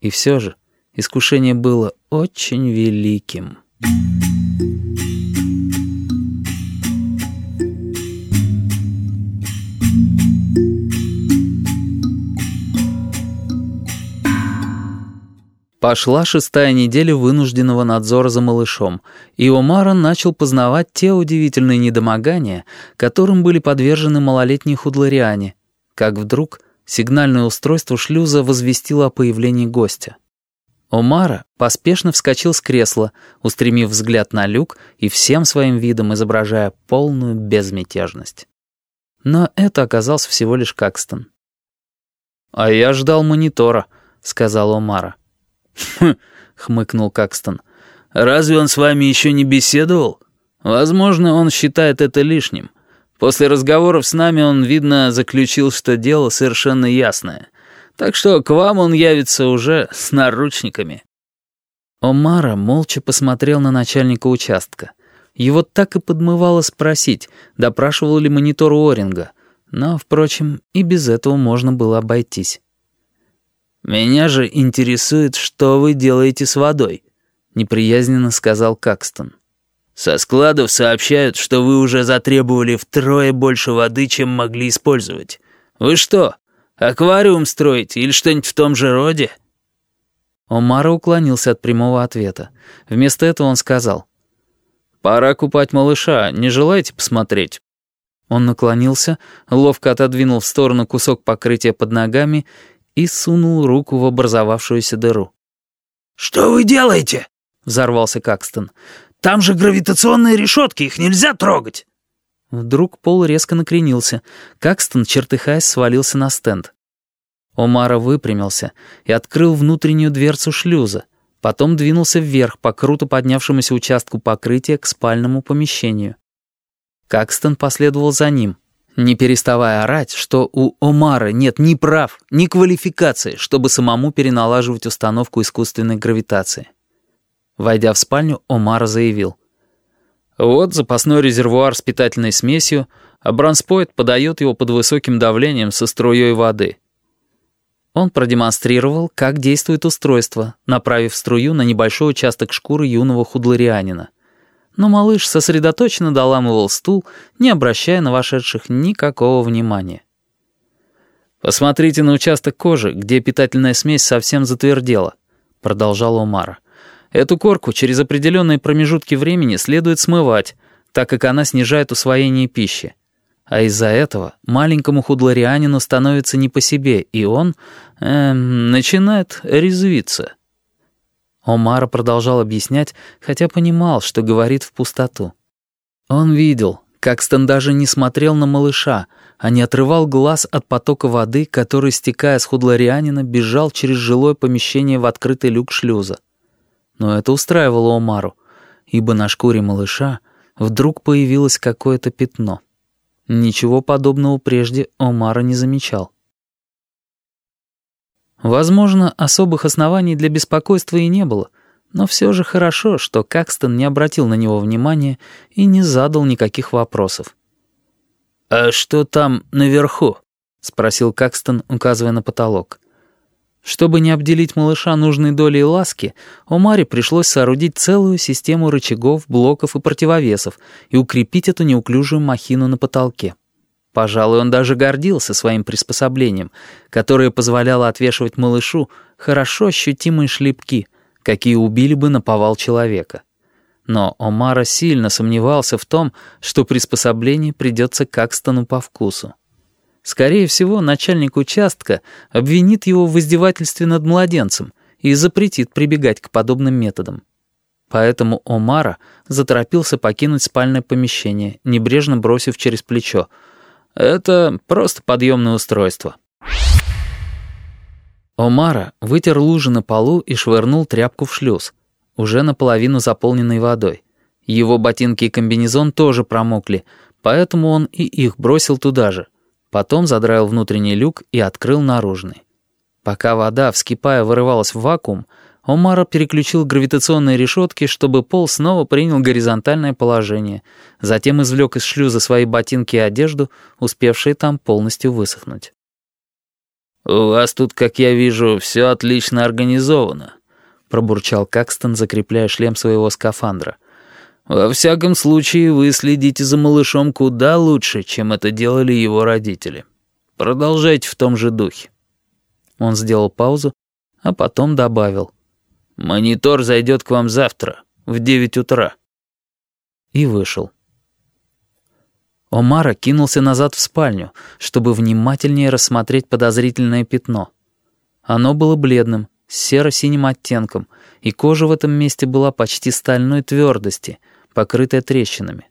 И все же искушение было очень великим. Пошла шестая неделя вынужденного надзора за малышом, и Омара начал познавать те удивительные недомогания, которым были подвержены малолетние худлариане, как вдруг сигнальное устройство шлюза возвестило о появлении гостя. Омара поспешно вскочил с кресла, устремив взгляд на люк и всем своим видом изображая полную безмятежность. Но это оказался всего лишь Какстон. «А я ждал монитора», — сказал Омара. «Хм», — хмыкнул Какстон. «Разве он с вами еще не беседовал? Возможно, он считает это лишним. После разговоров с нами он, видно, заключил, что дело совершенно ясное. Так что к вам он явится уже с наручниками». Омара молча посмотрел на начальника участка. Его так и подмывало спросить, допрашивал ли монитор Уоринга. Но, впрочем, и без этого можно было обойтись. «Меня же интересует, что вы делаете с водой», — неприязненно сказал Какстон. «Со складов сообщают, что вы уже затребовали втрое больше воды, чем могли использовать. Вы что, аквариум строите или что-нибудь в том же роде?» Омара уклонился от прямого ответа. Вместо этого он сказал. «Пора купать малыша, не желаете посмотреть?» Он наклонился, ловко отодвинул в сторону кусок покрытия под ногами и сунул руку в образовавшуюся дыру. «Что вы делаете?» — взорвался Какстон. «Там же гравитационные решетки, их нельзя трогать!» Вдруг пол резко накренился. Какстон, чертыхаясь, свалился на стенд. Омара выпрямился и открыл внутреннюю дверцу шлюза, потом двинулся вверх по круто поднявшемуся участку покрытия к спальному помещению. Какстон последовал за ним — не переставая орать, что у Омара нет ни прав, ни квалификации, чтобы самому переналаживать установку искусственной гравитации. Войдя в спальню, Омара заявил. «Вот запасной резервуар с питательной смесью, а бронспоид подает его под высоким давлением со струей воды». Он продемонстрировал, как действует устройство, направив струю на небольшой участок шкуры юного худларианина но малыш сосредоточенно доламывал стул, не обращая на вошедших никакого внимания. «Посмотрите на участок кожи, где питательная смесь совсем затвердела», — продолжал Омара. «Эту корку через определенные промежутки времени следует смывать, так как она снижает усвоение пищи. А из-за этого маленькому худларианину становится не по себе, и он э, начинает резвиться». Омара продолжал объяснять, хотя понимал, что говорит в пустоту. Он видел, как Стэн даже не смотрел на малыша, а не отрывал глаз от потока воды, который, стекая с худларианина, бежал через жилое помещение в открытый люк шлюза. Но это устраивало Омару, ибо на шкуре малыша вдруг появилось какое-то пятно. Ничего подобного прежде Омара не замечал. Возможно, особых оснований для беспокойства и не было, но все же хорошо, что Какстон не обратил на него внимания и не задал никаких вопросов. «А что там наверху?» — спросил Какстон, указывая на потолок. Чтобы не обделить малыша нужной долей ласки, Омаре пришлось соорудить целую систему рычагов, блоков и противовесов и укрепить эту неуклюжую махину на потолке. Пожалуй, он даже гордился своим приспособлением, которое позволяло отвешивать малышу хорошо ощутимые шлепки, какие убили бы на повал человека. Но Омара сильно сомневался в том, что приспособление придется Какстону по вкусу. Скорее всего, начальник участка обвинит его в издевательстве над младенцем и запретит прибегать к подобным методам. Поэтому Омара заторопился покинуть спальное помещение, небрежно бросив через плечо — это просто подъемное устройство. Омара вытер лужи на полу и швырнул тряпку в шлюз, уже наполовину заполненный водой. Его ботинки и комбинезон тоже промокли, поэтому он и их бросил туда же. Потом задраил внутренний люк и открыл наружный. Пока вода, вскипая, вырывалась в вакуум, Омара переключил гравитационные решетки, чтобы пол снова принял горизонтальное положение, затем извлек из шлюза свои ботинки и одежду, успевшие там полностью высохнуть. «У вас тут, как я вижу, все отлично организовано», — пробурчал Какстон, закрепляя шлем своего скафандра. «Во всяком случае, вы следите за малышом куда лучше, чем это делали его родители. Продолжайте в том же духе». Он сделал паузу, а потом добавил. «Монитор зайдет к вам завтра, в девять утра». И вышел. Омара кинулся назад в спальню, чтобы внимательнее рассмотреть подозрительное пятно. Оно было бледным, серо-синим оттенком, и кожа в этом месте была почти стальной твердости, покрытая трещинами.